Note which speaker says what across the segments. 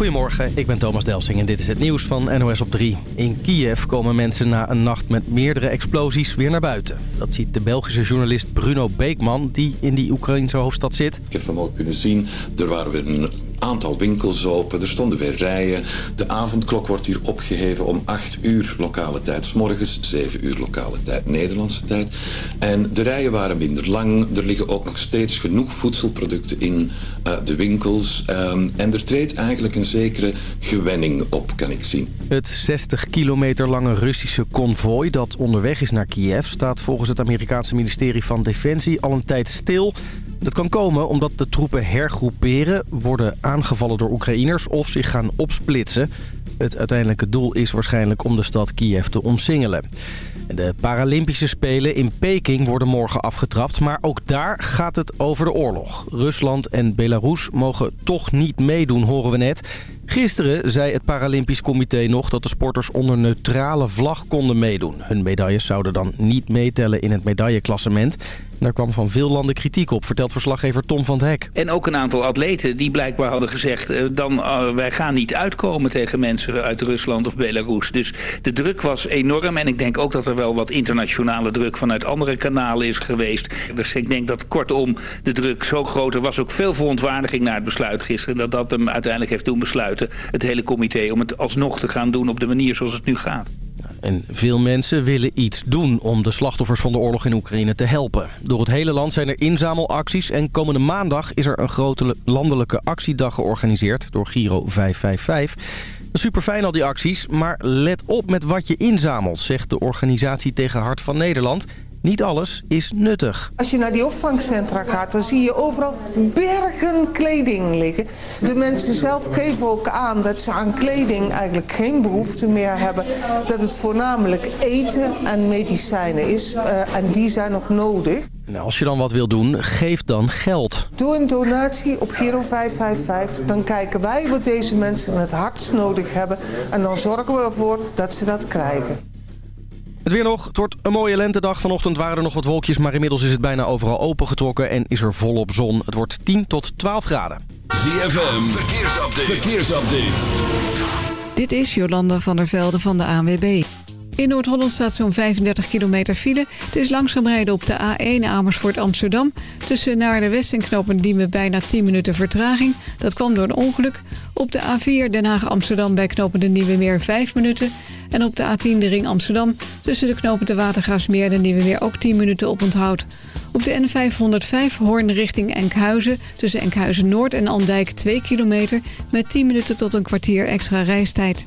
Speaker 1: Goedemorgen, ik ben Thomas Delsing en dit is het nieuws van NOS op 3. In Kiev komen mensen na een nacht met meerdere explosies weer naar buiten. Dat ziet de Belgische journalist Bruno Beekman, die in die Oekraïnse hoofdstad zit.
Speaker 2: Ik heb vanmorgen kunnen zien, er waren weer aantal winkels open, er stonden weer rijen. De avondklok wordt hier opgeheven om 8 uur lokale tijd, s morgens 7 uur lokale tijd, Nederlandse tijd. En de rijen waren minder lang, er liggen ook nog steeds genoeg voedselproducten in uh, de winkels. Um, en er treedt eigenlijk een zekere gewenning op, kan ik zien.
Speaker 1: Het 60 kilometer lange Russische konvooi dat onderweg is naar Kiev... staat volgens het Amerikaanse ministerie van Defensie al een tijd stil... Dat kan komen omdat de troepen hergroeperen, worden aangevallen door Oekraïners of zich gaan opsplitsen. Het uiteindelijke doel is waarschijnlijk om de stad Kiev te omsingelen. De Paralympische Spelen in Peking worden morgen afgetrapt, maar ook daar gaat het over de oorlog. Rusland en Belarus mogen toch niet meedoen, horen we net. Gisteren zei het Paralympisch Comité nog dat de sporters onder neutrale vlag konden meedoen. Hun medailles zouden dan niet meetellen in het medailleklassement. Daar kwam van veel landen kritiek op, vertelt verslaggever Tom van het Hek.
Speaker 3: En ook een aantal atleten die blijkbaar hadden gezegd... Uh, dan, uh, wij gaan niet uitkomen tegen mensen uit Rusland of Belarus. Dus de druk was enorm. En ik denk ook dat er wel wat internationale druk vanuit andere kanalen is geweest. Dus ik denk dat kortom de druk zo groot... Er was ook veel verontwaardiging naar het besluit gisteren... dat dat hem uiteindelijk heeft doen besluiten, het hele comité... om het alsnog te gaan doen op de manier zoals het nu gaat.
Speaker 1: En veel mensen willen iets doen om de slachtoffers van de oorlog in Oekraïne te helpen. Door het hele land zijn er inzamelacties en komende maandag is er een grote landelijke actiedag georganiseerd door Giro 555. Super fijn al die acties, maar let op met wat je inzamelt, zegt de organisatie tegen Hart van Nederland. Niet alles is nuttig.
Speaker 4: Als je naar die opvangcentra gaat, dan zie je overal bergen kleding liggen. De mensen zelf geven ook aan dat ze aan kleding eigenlijk geen behoefte meer hebben. Dat het voornamelijk eten en medicijnen is. Uh, en die zijn ook nodig.
Speaker 1: Nou, als je dan wat wil doen, geef dan geld.
Speaker 4: Doe een donatie op Giro 555. Dan kijken wij wat deze mensen het hardst nodig hebben. En dan zorgen we ervoor dat ze dat krijgen.
Speaker 1: Het weer nog. Het wordt een mooie lentedag. Vanochtend waren er nog wat wolkjes, maar inmiddels is het bijna overal opengetrokken en is er volop zon. Het wordt 10 tot 12 graden.
Speaker 5: ZFM, verkeersupdate. verkeersupdate.
Speaker 6: Dit is Jolanda van der Velde van de ANWB. In Noord-Holland staat zo'n 35 kilometer file. Het is langzaam rijden op de A1 Amersfoort-Amsterdam. Tussen naar de West en Knopendiemen bijna 10 minuten vertraging. Dat kwam door een ongeluk. Op de A4 Den Haag-Amsterdam bij Knopende Nieuwe Meer 5 minuten. En op de A10 de ring Amsterdam tussen de knopen de Watergraafsmeer en de Nieuwe ook 10 minuten op onthoud. Op de N505 Hoorn richting Enkhuizen tussen Enkhuizen Noord en Andijk 2 kilometer met 10 minuten tot een kwartier extra reistijd.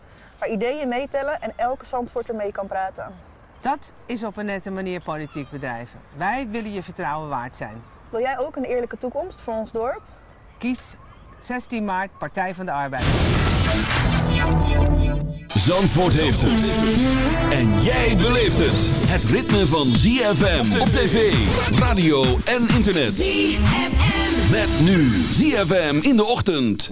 Speaker 7: Waar ideeën meetellen en elke zandvoorter mee kan praten.
Speaker 8: Dat is op een nette manier politiek bedrijven. Wij willen je vertrouwen waard zijn.
Speaker 7: Wil jij ook een eerlijke toekomst voor ons dorp?
Speaker 8: Kies 16 maart Partij van de Arbeid.
Speaker 5: Zandvoort heeft het. En jij beleeft het. Het ritme van ZFM op tv, radio en internet. ZFM. Met nu ZFM in de ochtend.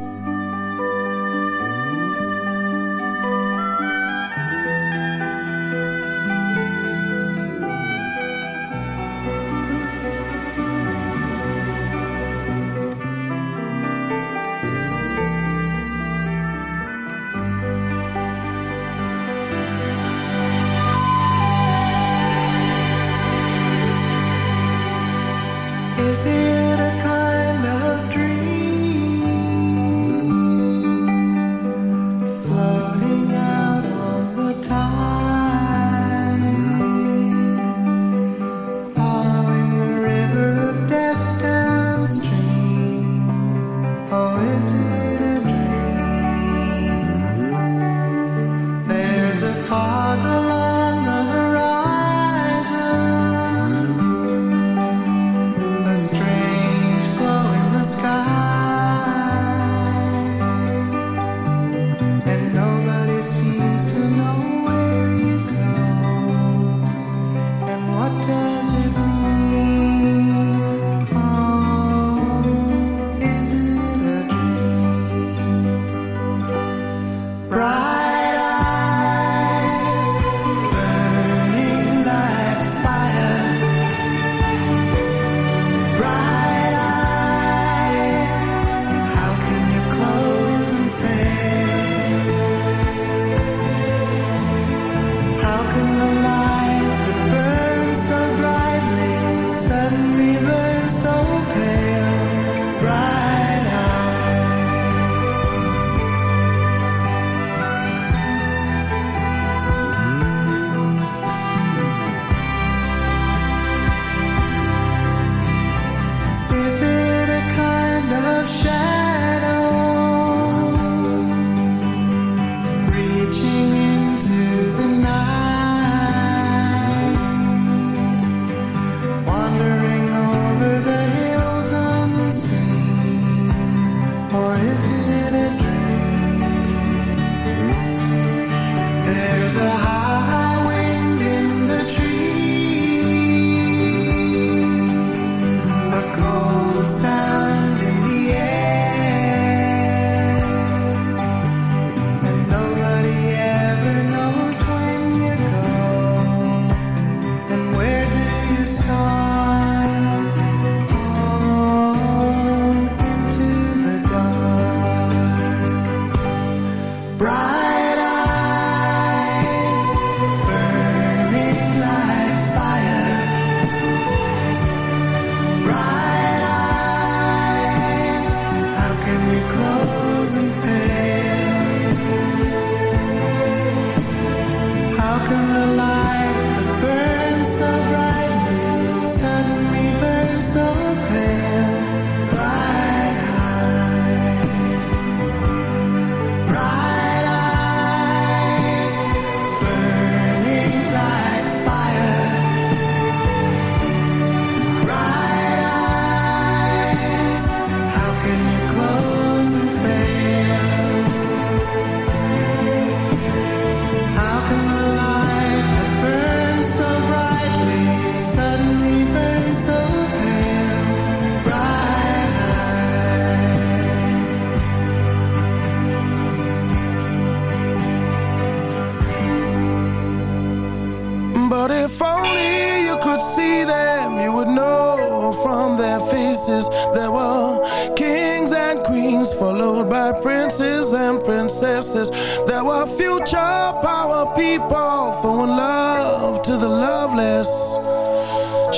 Speaker 9: people throwing love to the loveless.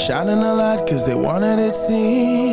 Speaker 10: Shining a light cause they wanted it seen.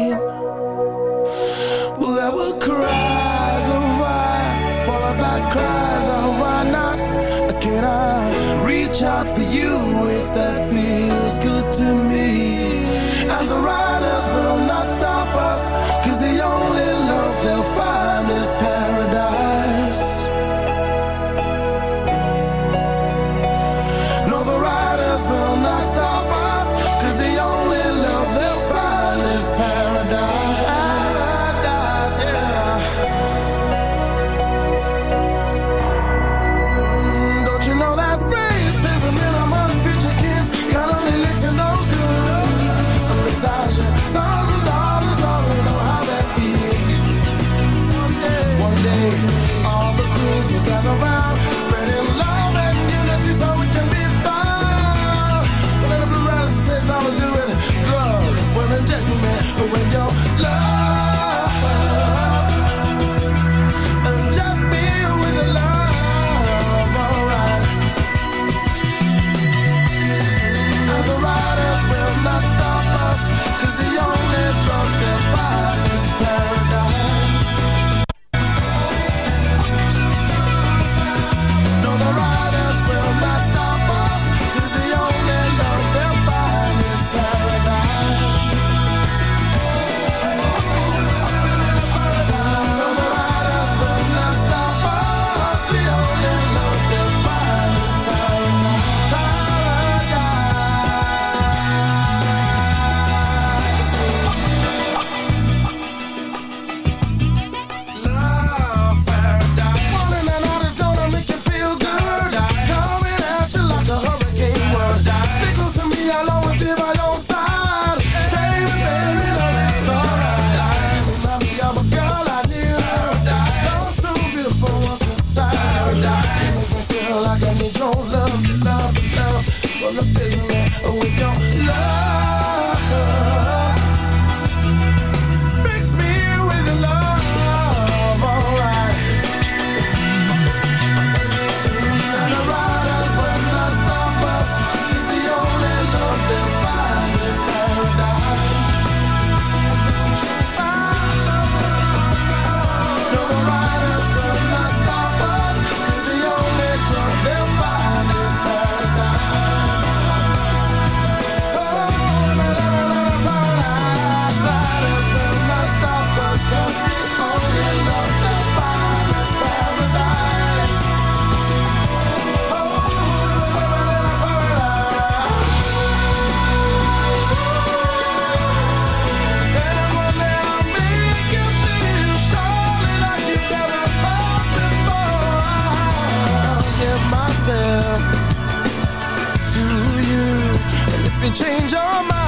Speaker 10: Change your mind.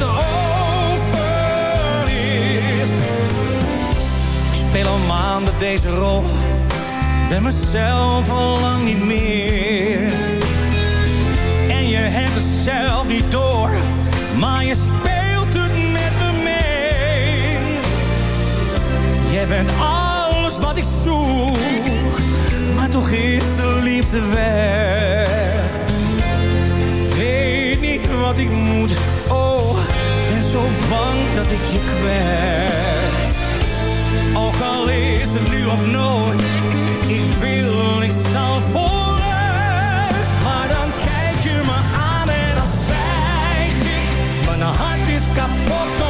Speaker 11: het over is? Ik speel al maanden deze rol ben mezelf al lang niet meer. En je hebt het zelf niet door, maar je speelt het met me mee. Jij bent alles wat ik zoek, maar toch is de liefde weg. Weet niet wat ik moet, zo bang dat ik je kwijt. Ook al is het nu of nooit ik wil, ik zal. Maar dan kijk je me aan en dan zwijg ik. Mijn hart is kapot,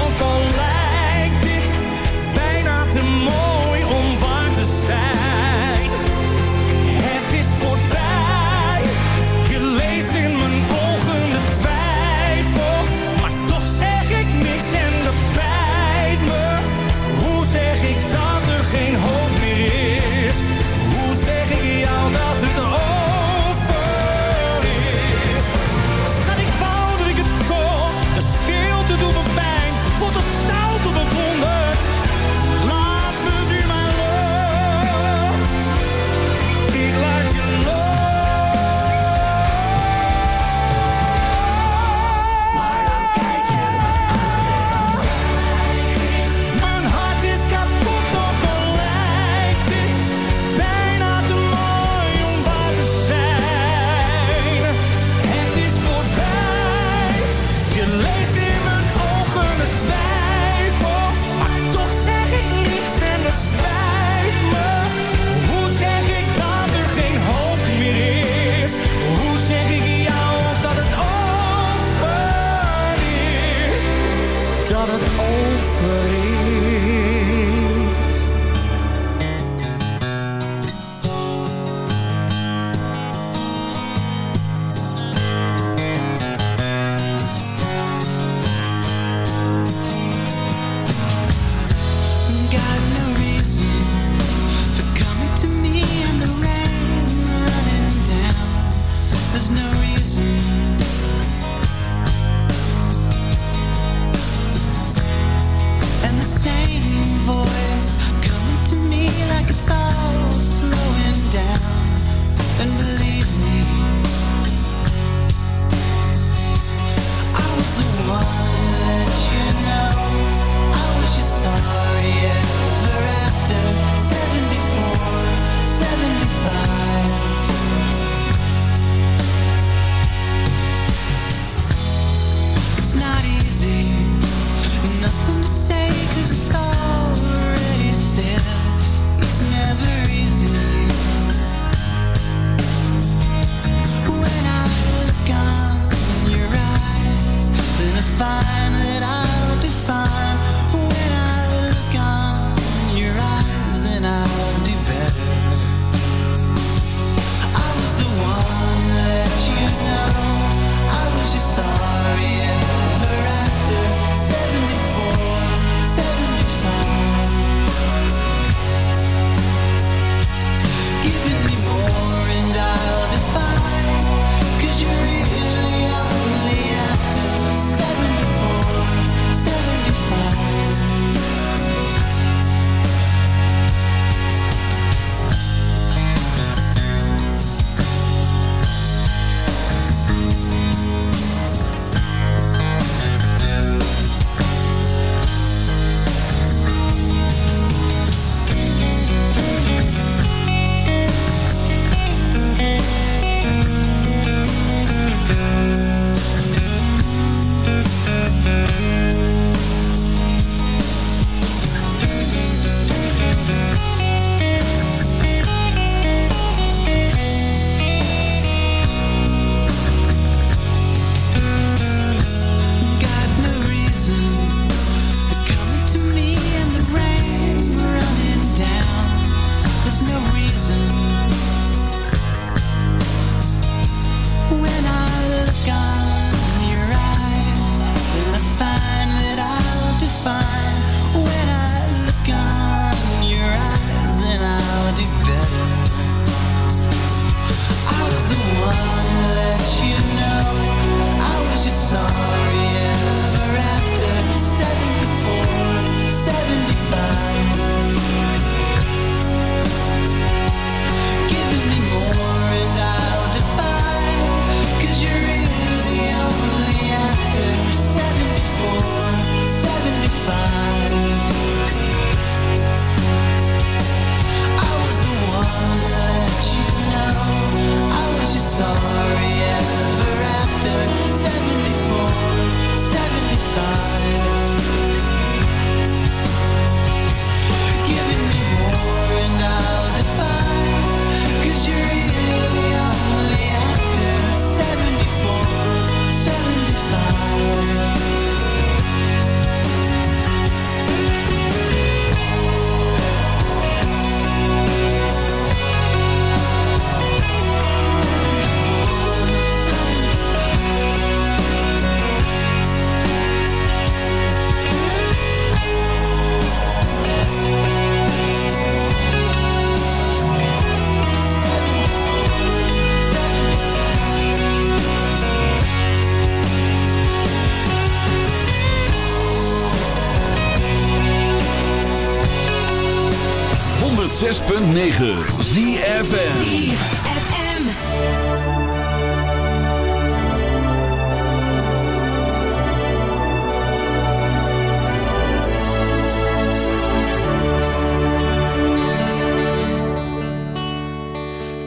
Speaker 5: ZFM.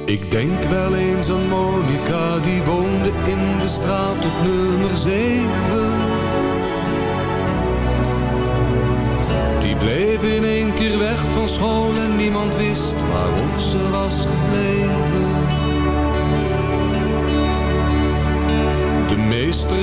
Speaker 9: Ik denk wel eens aan Monica, die woonde in de straat op nummer 7.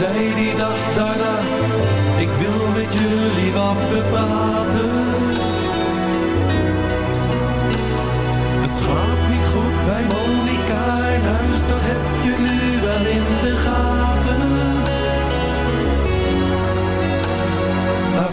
Speaker 12: Zei die dag daarna, ik wil met jullie wat bepraten. Het gaat niet goed bij Monica in huis, dat heb je nu wel in de gaten. Haar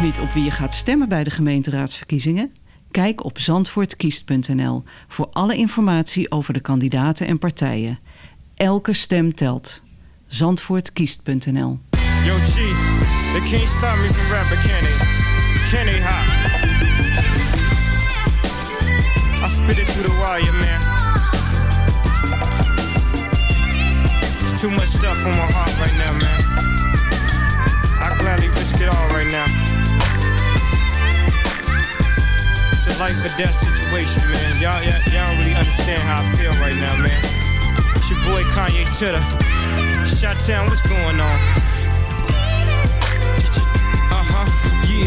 Speaker 13: Niet op wie je gaat stemmen bij de gemeenteraadsverkiezingen? Kijk op zandvoortkiest.nl voor alle informatie over de kandidaten en partijen. Elke stem telt. Zandvoortkiest.nl?
Speaker 14: I spit the wire, man. Too much stuff my heart right now, man. Risk it all right now. Life or death situation, man. Y'all, y'all, y'all don't really understand how I feel right now, man. It's your boy Kanye Titter. Shot Town, what's going on? Uh-huh, yeah,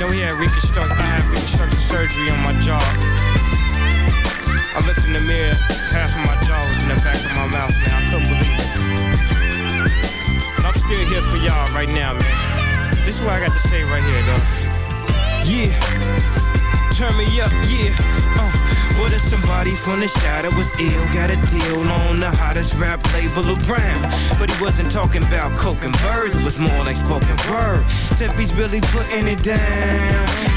Speaker 14: Know, he had reconstruct, I had reconstructive surgery on my jaw. I looked in the mirror, half of my jaw was in the back of my mouth, man. I couldn't believe it. But I'm still here for y'all right now, man. This is what I got to say right here, though. Yeah. Turn me up, yeah. Uh. What if somebody from the shadow was ill? Got a deal on the hottest rap label around. But he wasn't talking about coke and birds, it was more like spoken word. Except really putting it down.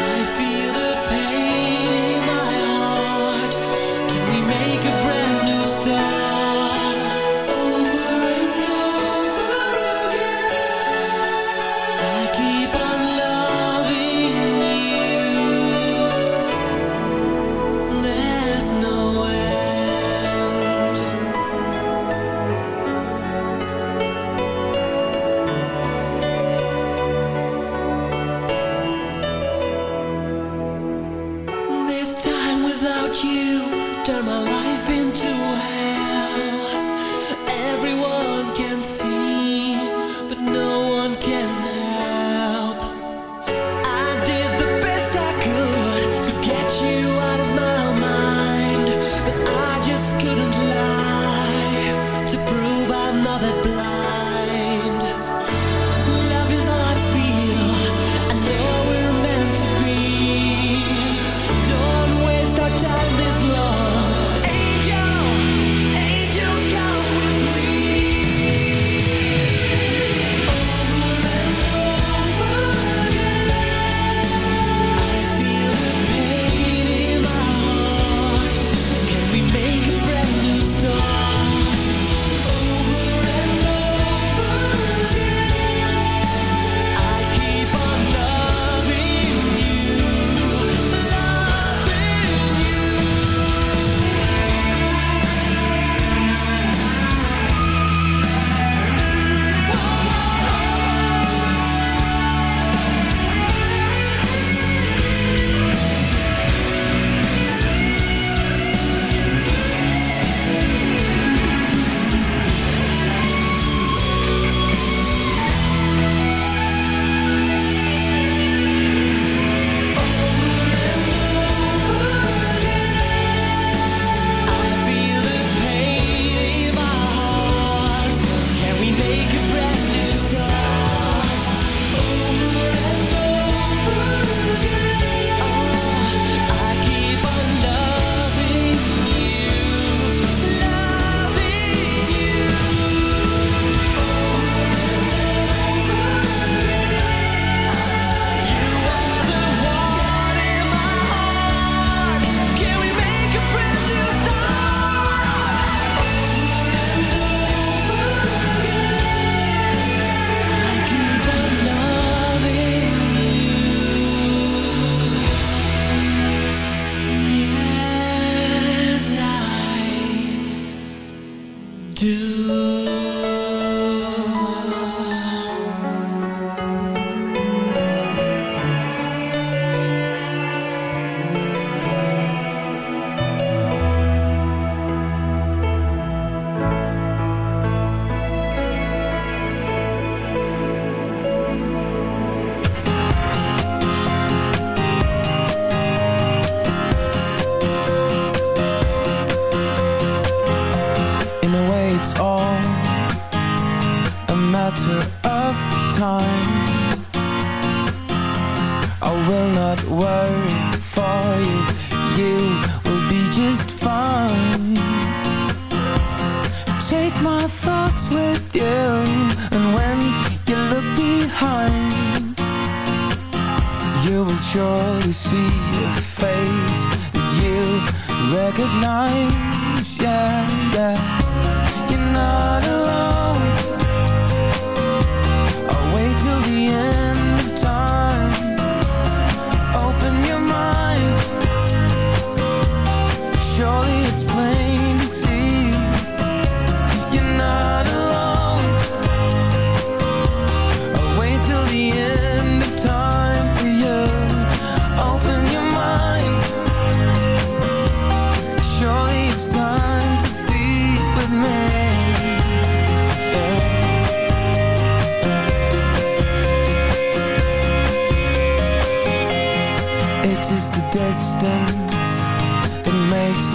Speaker 15: I feel you
Speaker 10: will see a face that you recognize. Yeah, yeah. You're not alone.